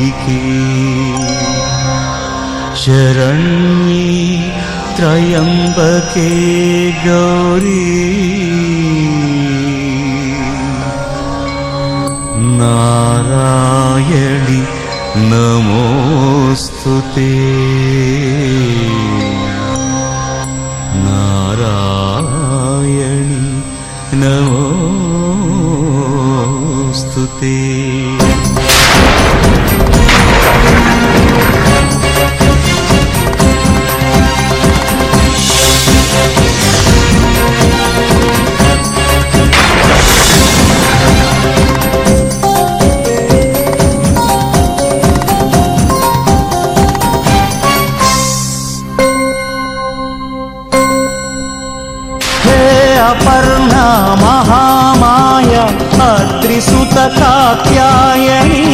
सर्वार्थसाधिके शरण्ये त्रयम्बके गौरी नारायणि नमोऽस्तु ते नारायणि नमोऽस्तु ते अत्रिसुतकात्यायणी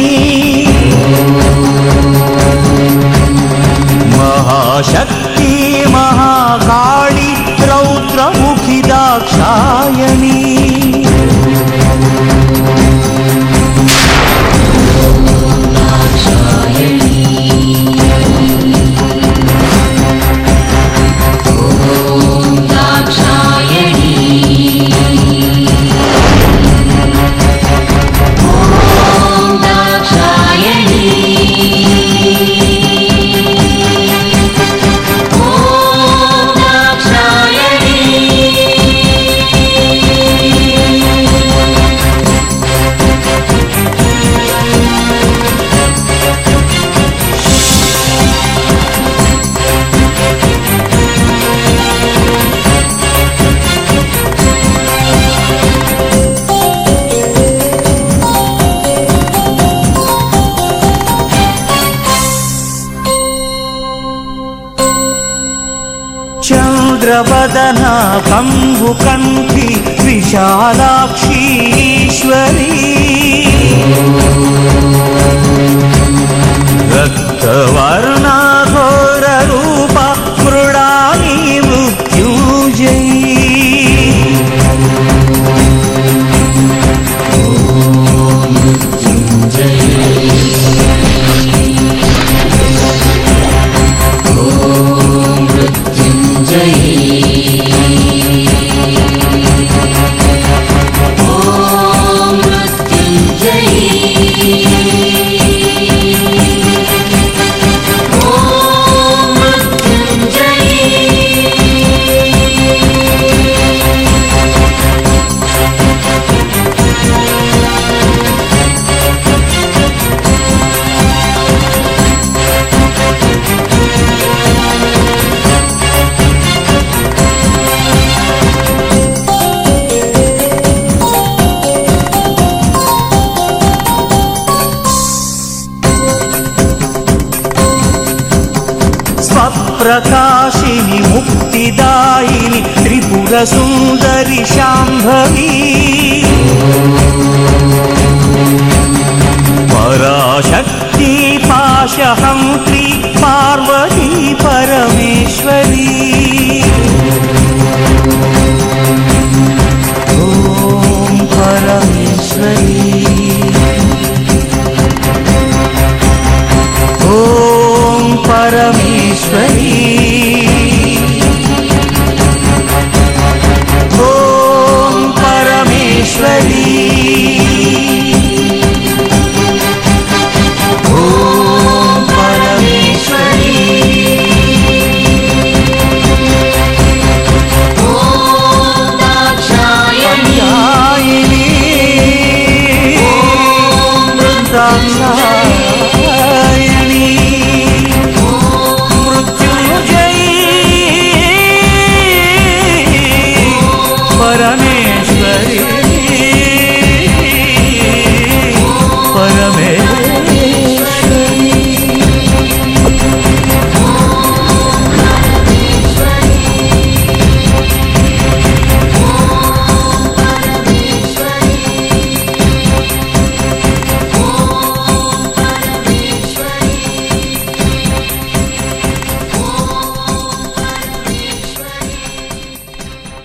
महाशक्ति महाकाळि रौद्रमुखि दाक्षायणी चन्द्रवदना कम्बुकण्ठी विशालाक्षीश्वरी। रक्तवर्णाघोररूपा स्वप्रकाशिनि मुक्तिदायिनि त्रिपुरसुन्दरि शाम्भवी। पराशक्ति पाशहन्त्री